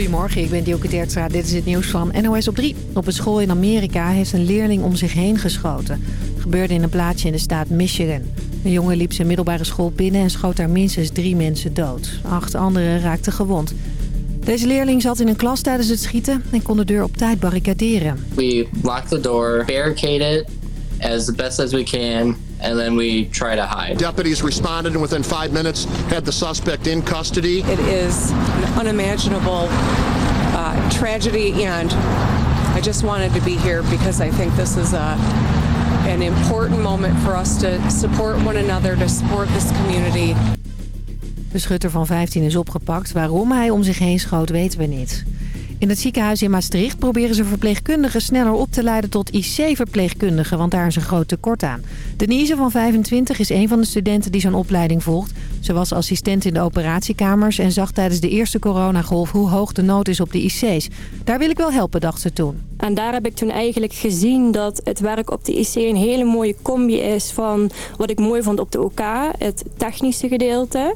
Goedemorgen, ik ben Dioke Teertstra. Dit is het nieuws van NOS op 3. Op een school in Amerika heeft een leerling om zich heen geschoten. Gebeurde in een plaatsje in de staat Michigan. Een jongen liep zijn middelbare school binnen en schoot daar minstens drie mensen dood. Acht anderen raakten gewond. Deze leerling zat in een klas tijdens het schieten en kon de deur op tijd barricaderen. We locked the door, barricaded as best as we can, and then we try to hide. Deputies responded and within five minutes had the suspect in custody. It is an unimaginable uh, tragedy and I just wanted to be here because I think this is a, an important moment for us to support one another, to support this community. De schutter van 15 is opgepakt. Waarom hij om zich heen schoot weten we niet. In het ziekenhuis in Maastricht proberen ze verpleegkundigen sneller op te leiden tot IC-verpleegkundigen, want daar is een groot tekort aan. Denise van 25 is een van de studenten die zo'n opleiding volgt. Ze was assistent in de operatiekamers en zag tijdens de eerste coronagolf hoe hoog de nood is op de IC's. Daar wil ik wel helpen, dacht ze toen. En daar heb ik toen eigenlijk gezien dat het werk op de IC een hele mooie combi is van wat ik mooi vond op de OK, het technische gedeelte.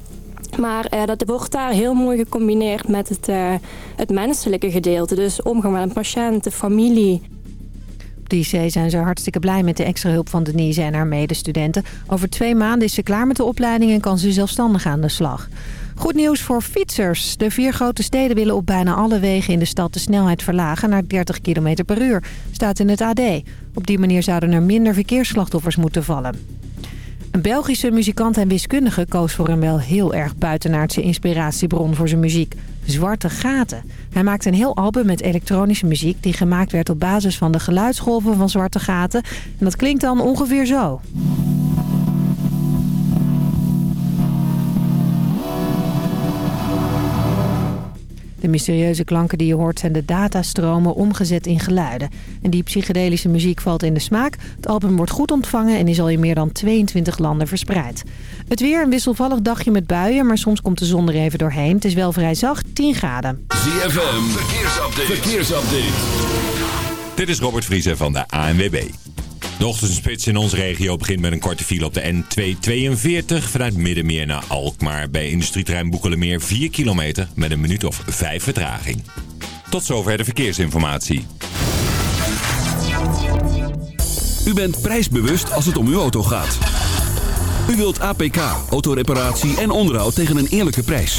Maar uh, dat wordt daar heel mooi gecombineerd met het, uh, het menselijke gedeelte. Dus omgang met een patiënt, de familie. Op de zijn ze hartstikke blij met de extra hulp van Denise en haar medestudenten. Over twee maanden is ze klaar met de opleiding en kan ze zelfstandig aan de slag. Goed nieuws voor fietsers. De vier grote steden willen op bijna alle wegen in de stad de snelheid verlagen naar 30 km per uur. Staat in het AD. Op die manier zouden er minder verkeersslachtoffers moeten vallen. Een Belgische muzikant en wiskundige koos voor een wel heel erg buitenaardse inspiratiebron voor zijn muziek. Zwarte Gaten. Hij maakte een heel album met elektronische muziek die gemaakt werd op basis van de geluidsgolven van zwarte gaten. En dat klinkt dan ongeveer zo. De mysterieuze klanken die je hoort zijn de datastromen omgezet in geluiden. En die psychedelische muziek valt in de smaak. Het album wordt goed ontvangen en is al in meer dan 22 landen verspreid. Het weer een wisselvallig dagje met buien, maar soms komt de zon er even doorheen. Het is wel vrij zacht, 10 graden. ZFM, verkeersupdate. verkeersupdate. Dit is Robert Vriezen van de ANWB. De ochtendspits in onze regio begint met een korte file op de N242 vanuit Middenmeer naar Alkmaar. Bij industrieterrein Boekelemeer 4 kilometer met een minuut of 5 vertraging. Tot zover de verkeersinformatie. U bent prijsbewust als het om uw auto gaat. U wilt APK, autoreparatie en onderhoud tegen een eerlijke prijs.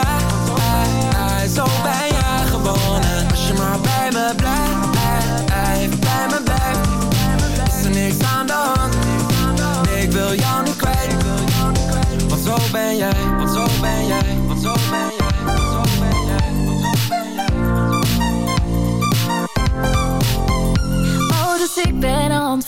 Als je maar bij me blijft, blijft, blijft, bij me blijft. Is er niks aan de hand? Ik wil jou niet kwijt. Want zo ben jij, want zo ben jij, want zo ben jij Oh, dus ik ben aan het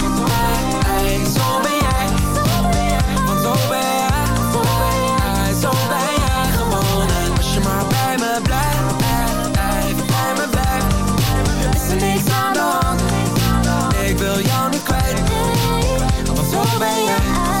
yeah.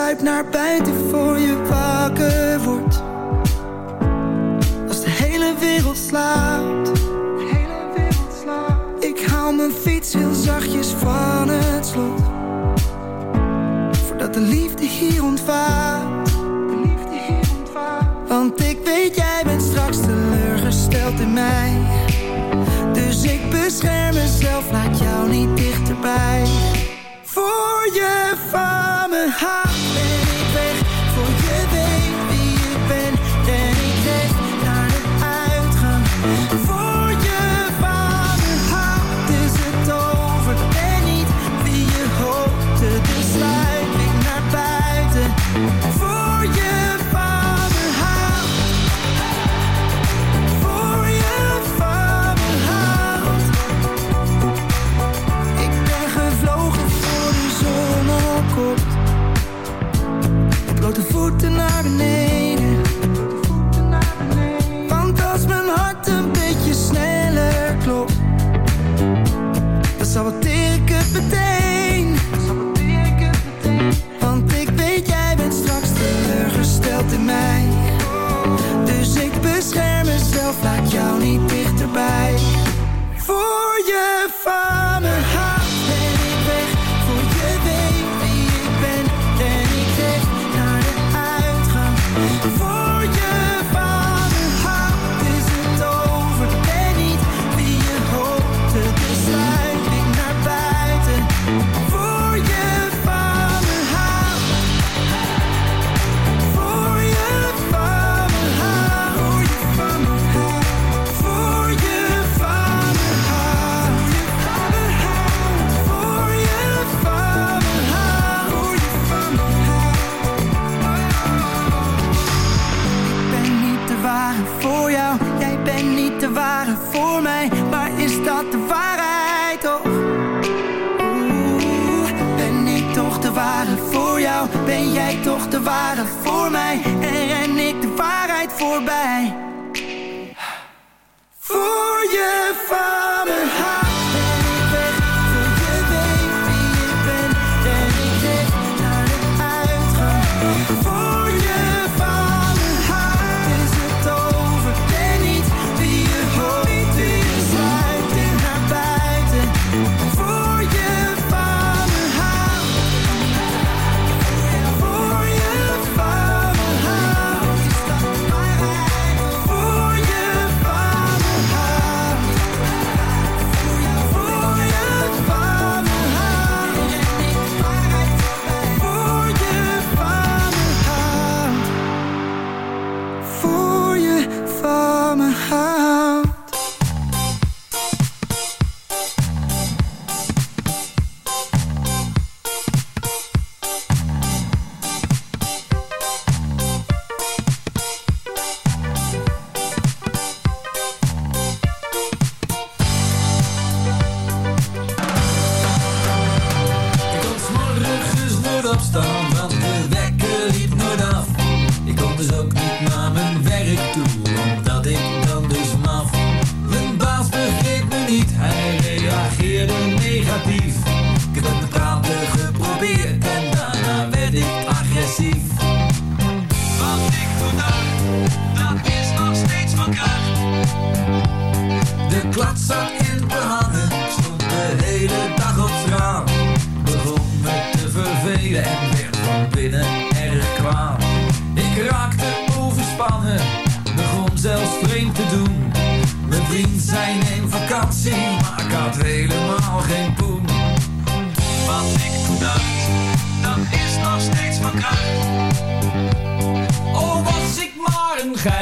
sluip naar buiten voor je wakker wordt. Als de hele wereld slaapt. De hele wereld slaapt. Ik haal mijn fiets heel zachtjes van het slot. Voordat de liefde hier ontvaart. De liefde hier ontvaart. Want ik weet jij bent straks teleurgesteld in mij. Dus ik bescherm mezelf, laat jou niet dichterbij je van me houdt.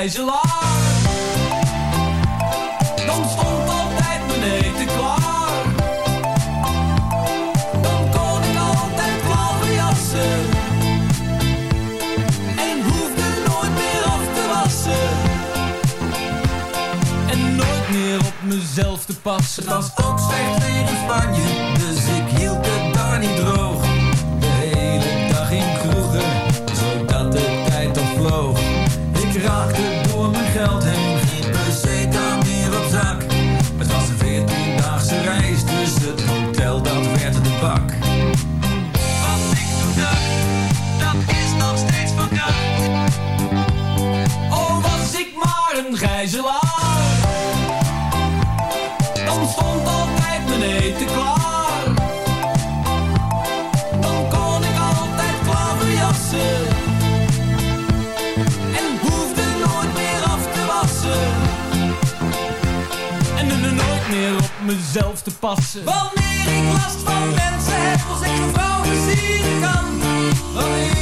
guys alive. Dan kon ik altijd klaverjassen en hoefde nooit meer af te wassen en dun er nooit meer op mezelf te passen. Wanneer ik last van mensen heb, als ik een vrouw dan kan.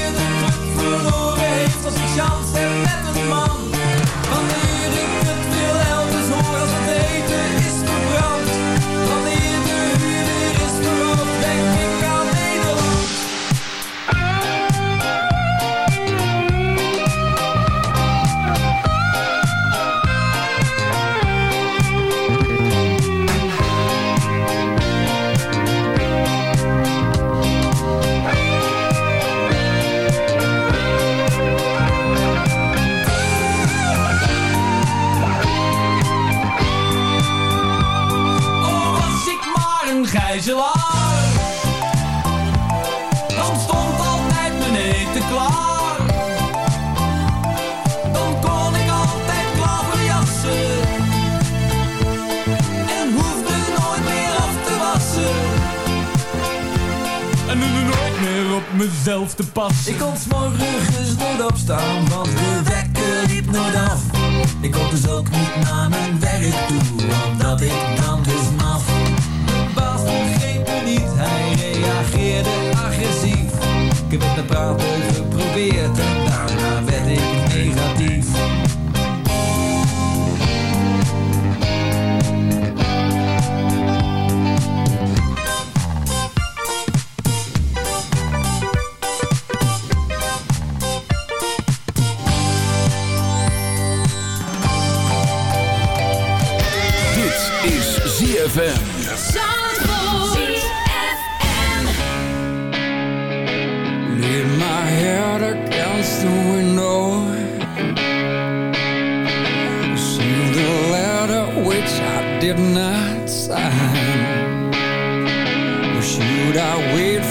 Ik kon s morgen.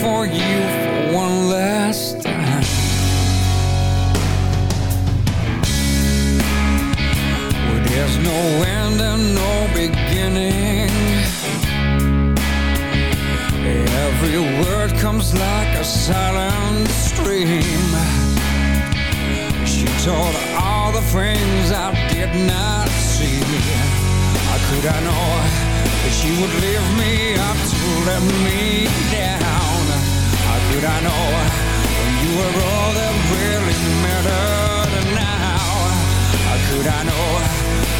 For you for one last time? Where there's no end and no beginning. Every word comes like a silent stream. She told all the things I did not see. How could I know that she would leave me up to let me down? Could I know when you were all that really mattered now? How could I know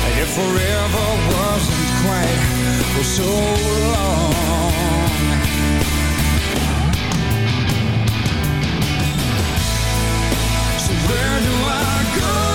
that if forever wasn't quite for so long? So where do I go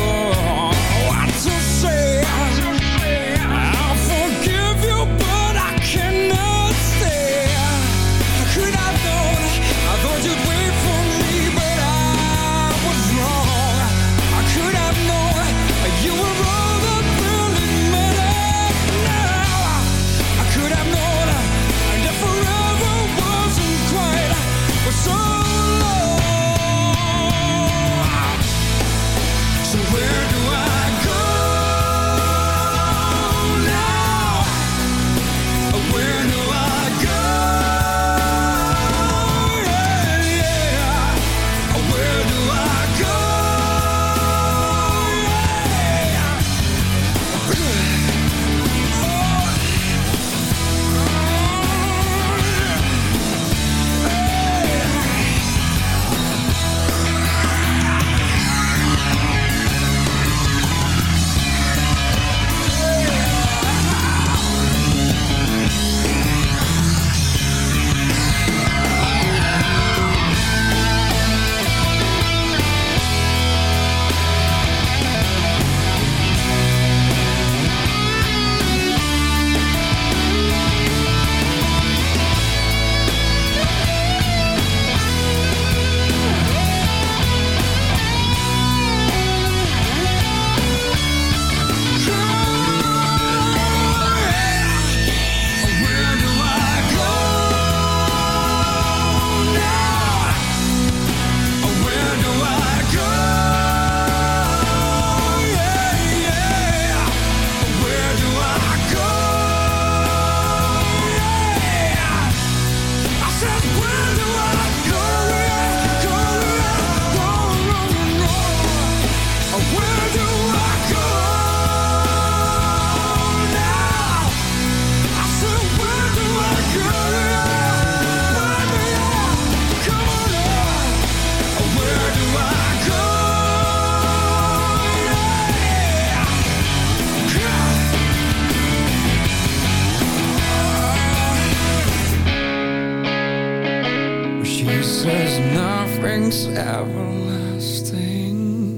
Nothing's everlasting.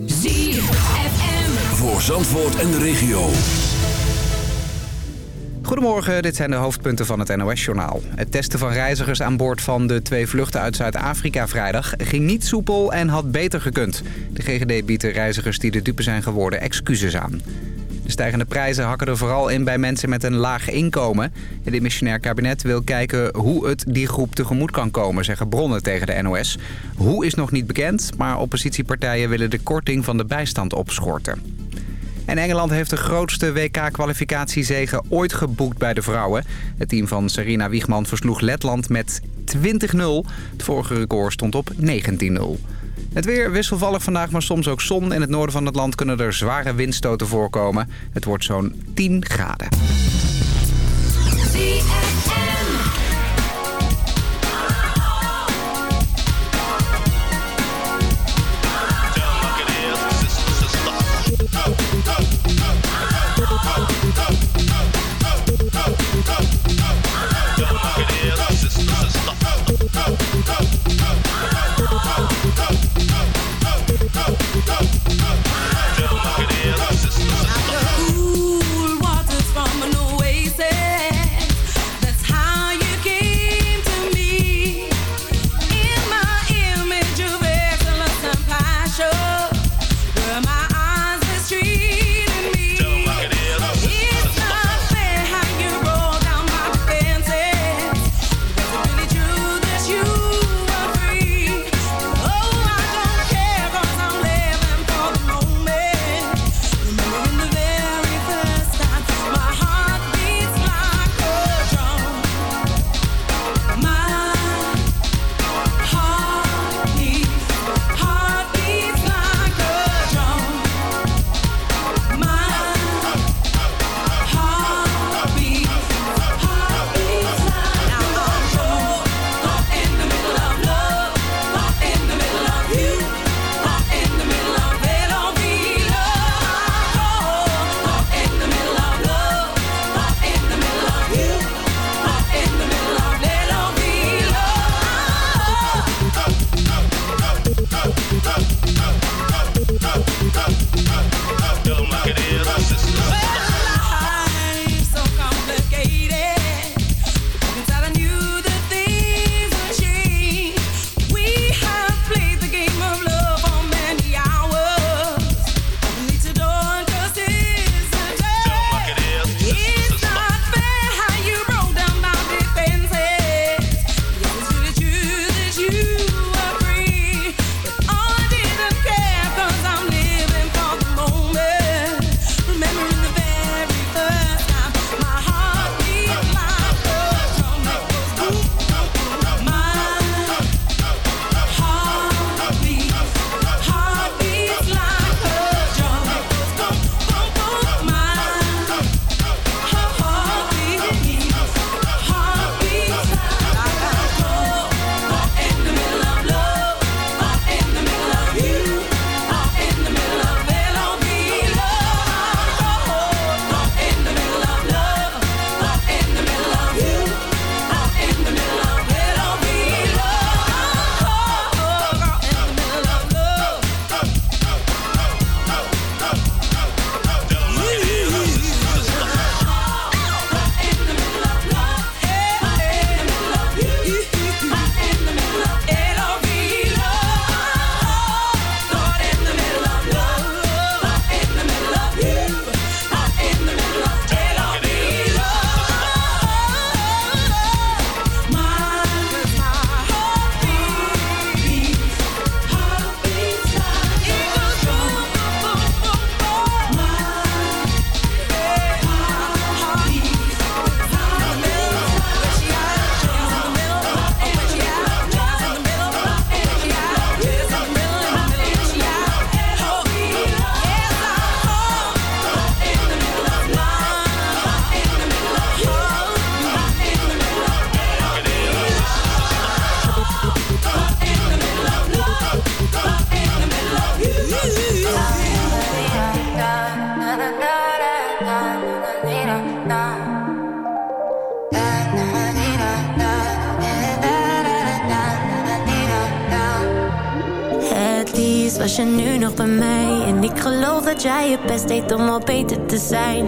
ZFM. Voor Zandvoort en de regio. Goedemorgen, dit zijn de hoofdpunten van het NOS-journaal. Het testen van reizigers aan boord van de twee vluchten uit Zuid-Afrika vrijdag... ging niet soepel en had beter gekund. De GGD biedt de reizigers die de dupe zijn geworden excuses aan. De stijgende prijzen hakken er vooral in bij mensen met een laag inkomen. Het missionair kabinet wil kijken hoe het die groep tegemoet kan komen, zeggen bronnen tegen de NOS. Hoe is nog niet bekend, maar oppositiepartijen willen de korting van de bijstand opschorten. En Engeland heeft de grootste WK-kwalificatiezege ooit geboekt bij de vrouwen. Het team van Sarina Wiegman versloeg Letland met 20-0. Het vorige record stond op 19-0. Het weer wisselvallig vandaag, maar soms ook zon. In het noorden van het land kunnen er zware windstoten voorkomen. Het wordt zo'n 10 graden.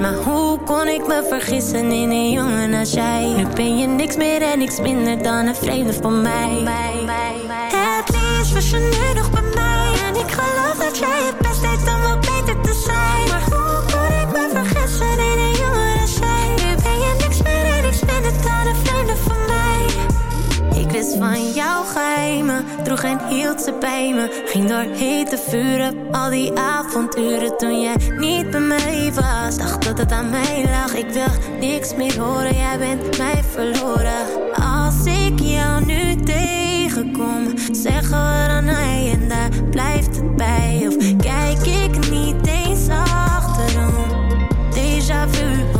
Maar hoe kon ik me vergissen in een jongen als jij? Nu ben je niks meer en niks minder dan een vreemde van mij. Het liefst was je nu nog bij mij. En ik geloof dat jij je best deed om al beter te zijn. Maar hoe kon ik me vergissen in een jongen als jij? Nu ben je niks meer en niks minder dan een vreemde van mij. Ik wist van jouw geheimen, droeg en hield ze bij me. Ging door hete vuren, al die avonturen toen jij niet bij mij dat aan mij lag, ik wil niks meer horen, jij bent mij verloren. Als ik jou nu tegenkom, zeggen we dan hij en daar blijft het bij. Of kijk ik niet eens achterom. Déjà vu,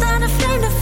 Dan een vreemde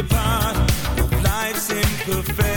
apart. Life's imperfect.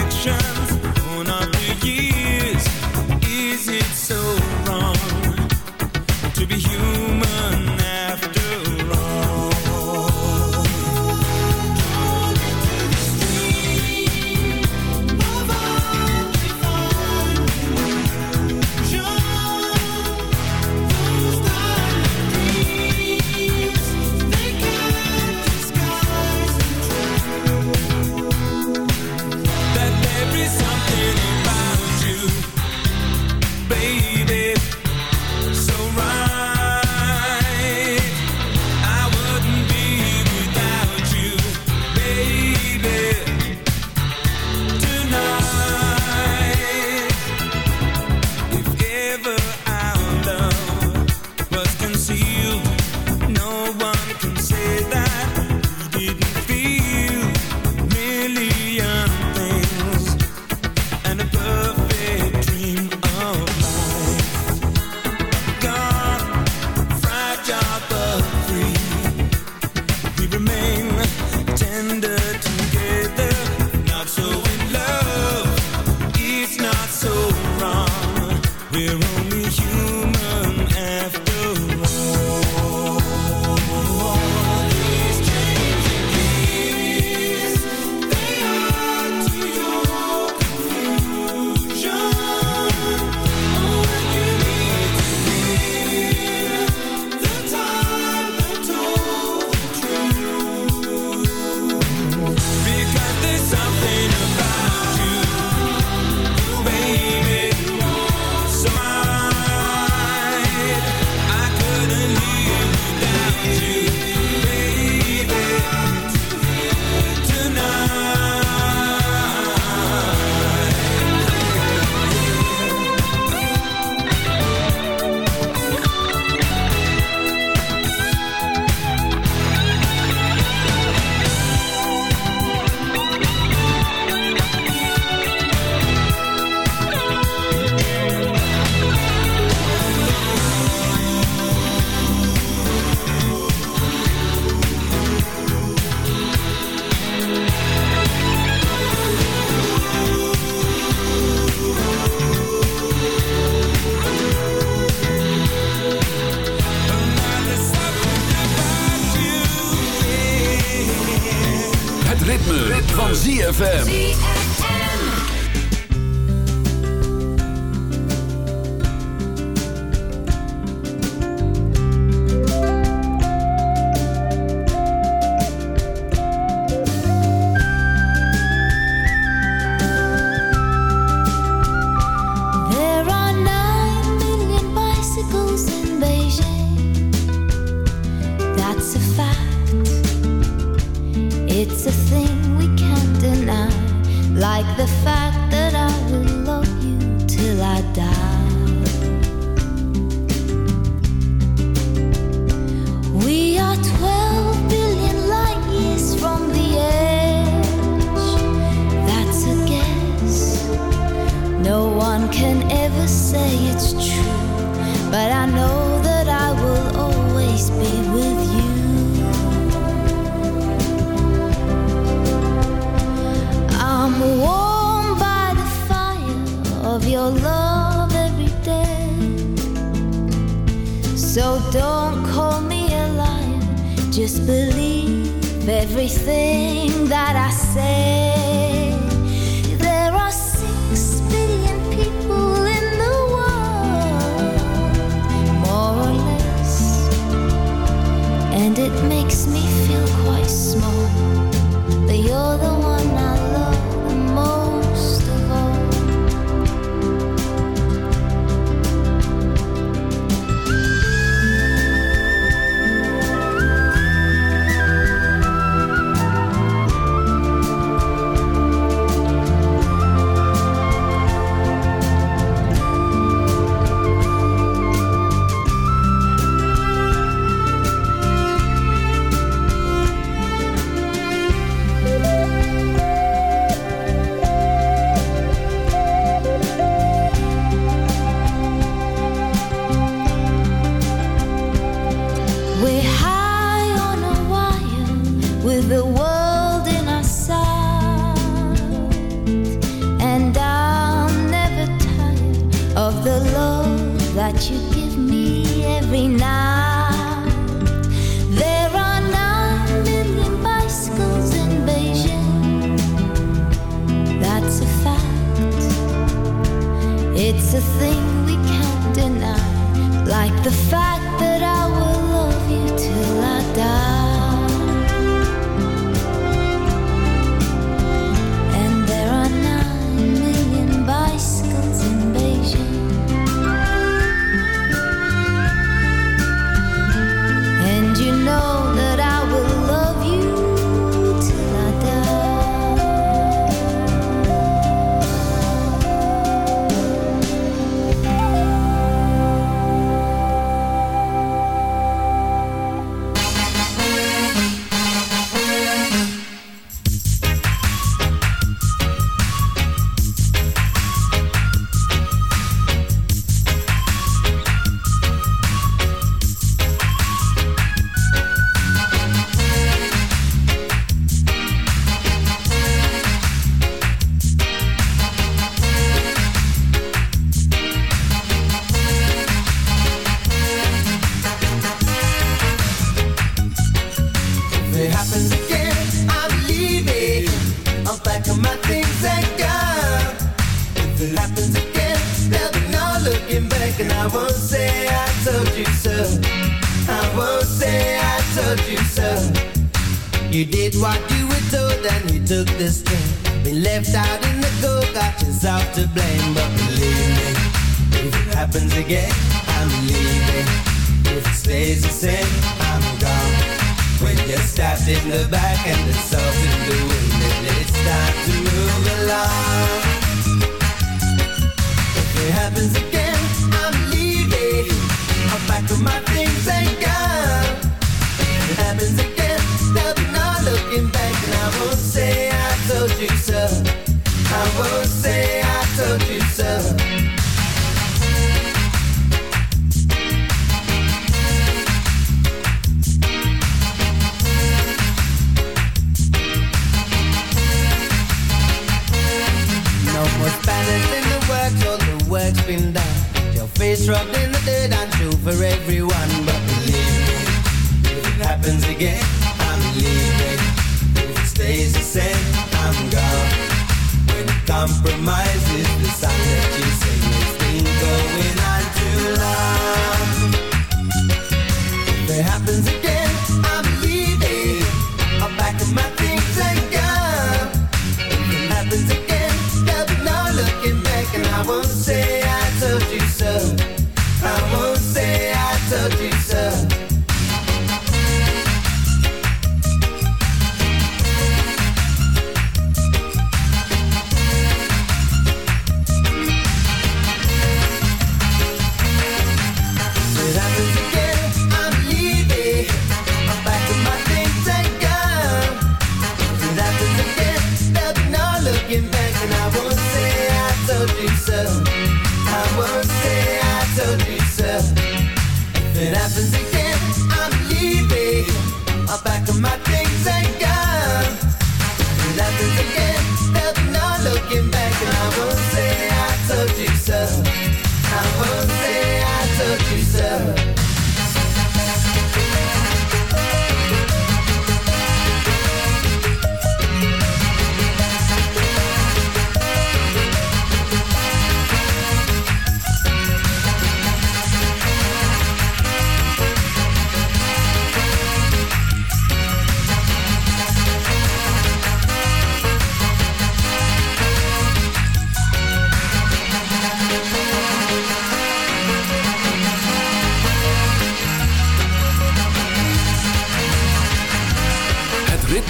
Everything that I say. Been done. Your face rubbed in the dirt, I'm true for everyone. But believe me, if it happens again, I'm leaving. If it stays the same. I'm gone. When compromise is the song that you sing, it's been going on too long. If it happens again,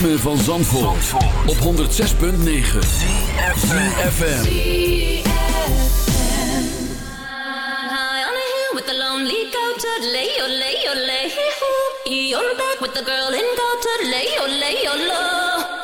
van Zandvoort, op 106.9 ZFM. High on a hill with the lonely goat, lay your lay your lay. You're back with the girl in goat, lay your lay your low.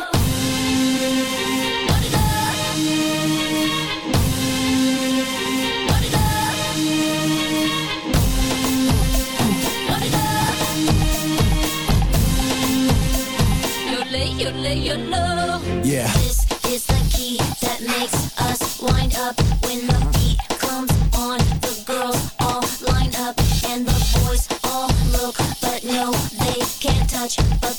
Your lay your lay. Yeah. This is the key that makes us wind up when the beat comes on. The girls all line up and the boys all look, but no, they can't touch. But